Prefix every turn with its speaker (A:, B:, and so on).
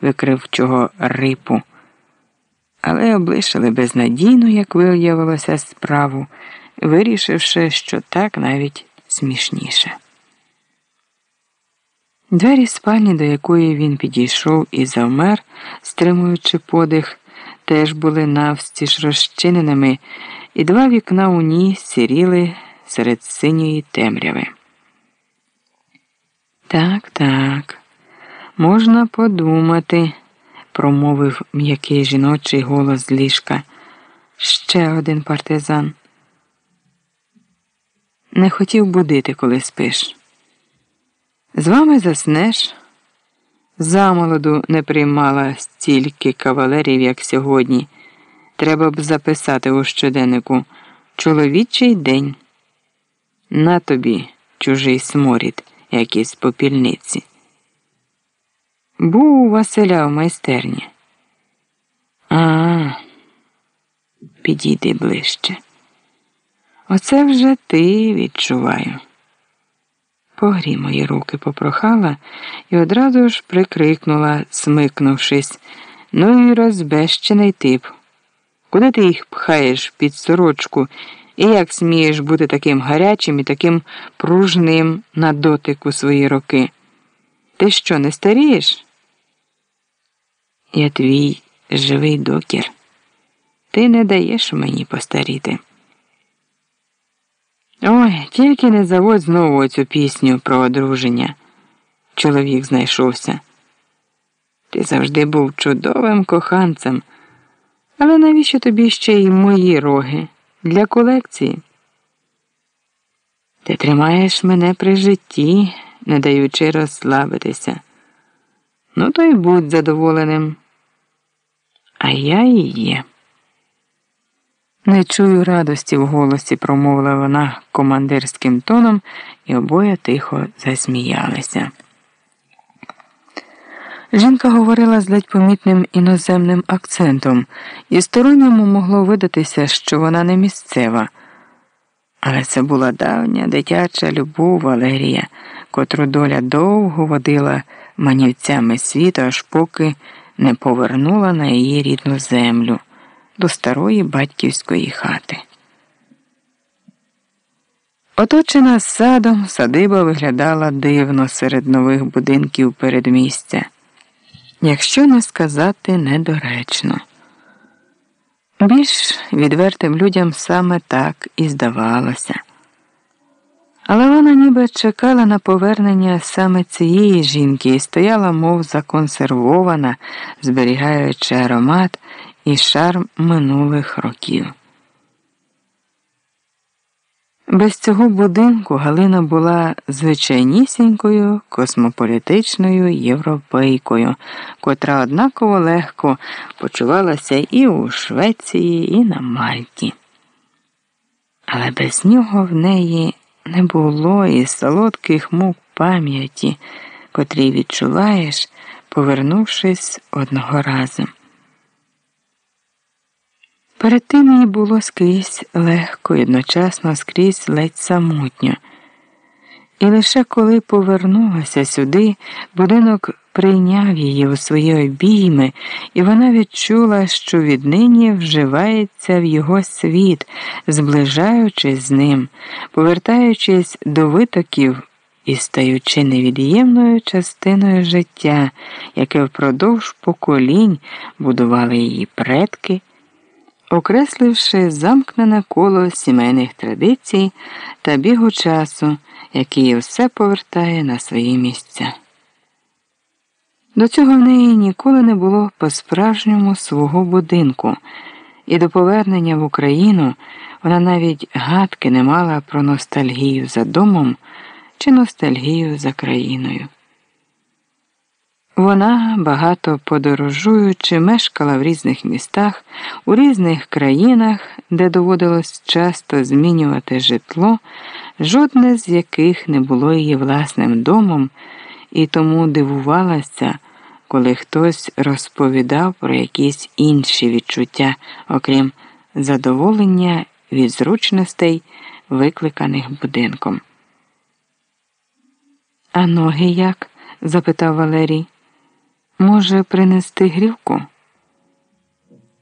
A: викривчого рипу, але облишили безнадійну, як виявилося, справу, вирішивши, що так навіть смішніше. Двері спальні, до якої він підійшов і завмер, стримуючи подих, теж були навстіж розчиненими, і два вікна у ній сіріли серед синьої темряви. Так, так, можна подумати, промовив м'який жіночий голос ліжка. Ще один партизан. Не хотів будити, коли спиш. З вами заснеш. Замолоду не приймала стільки кавалерів, як сьогодні. Треба б записати у щоденнику чоловічий день. На тобі, чужий сморід, як із попільниці. Був у Василя в майстерні. А, підійди ближче. Оце вже ти відчуваю. Погрій мої руки попрохала і одразу ж прикрикнула, смикнувшись. Ну і розбещений тип. Куди ти їх пхаєш під сорочку і як смієш бути таким гарячим і таким пружним на дотик у свої роки? Ти що, не старієш? Я твій живий докір. Ти не даєш мені постаріти. Ой, тільки не заводь знову цю пісню про одруження. Чоловік знайшовся. Ти завжди був чудовим коханцем. Але навіщо тобі ще й мої роги для колекції? Ти тримаєш мене при житті, не даючи розслабитися. Ну, то й будь задоволеним. А я і є. Не чую радості в голосі, промовила вона командирським тоном, і обоє тихо засміялися. Жінка говорила з ледь помітним іноземним акцентом, і сторонньому могло видатися, що вона не місцева. Але це була давня дитяча любов Валерія, котру доля довго водила манівцями світу, аж поки не повернула на її рідну землю до старої батьківської хати. Оточена садом, садиба виглядала дивно серед нових будинків передмістя, якщо не сказати недоречно. Більш відвертим людям саме так і здавалося. Але вона ніби чекала на повернення саме цієї жінки і стояла, мов законсервована, зберігаючи аромат і шарм минулих років. Без цього будинку Галина була звичайнісінькою космополітичною європейкою, котра однаково легко почувалася і у Швеції, і на Мальті. Але без нього в неї не було і солодких мук пам'яті, котрі відчуваєш, повернувшись одного разу. Перед тим їй було скрізь легко одночасно скрізь ледь самотньо. І лише коли повернулася сюди, будинок прийняв її у свої обійми, і вона відчула, що віднині вживається в його світ, зближаючись з ним, повертаючись до витоків і стаючи невід'ємною частиною життя, яке впродовж поколінь будували її предки окресливши замкнене коло сімейних традицій та бігу часу, який все повертає на свої місця. До цього в неї ніколи не було по-справжньому свого будинку, і до повернення в Україну вона навіть гадки не мала про ностальгію за домом чи ностальгію за країною. Вона, багато подорожуючи, мешкала в різних містах, у різних країнах, де доводилось часто змінювати житло, жодне з яких не було її власним домом, і тому дивувалася, коли хтось розповідав про якісь інші відчуття, окрім задоволення від зручностей, викликаних будинком. А ноги як? запитав Валерій. Може, принести грівку?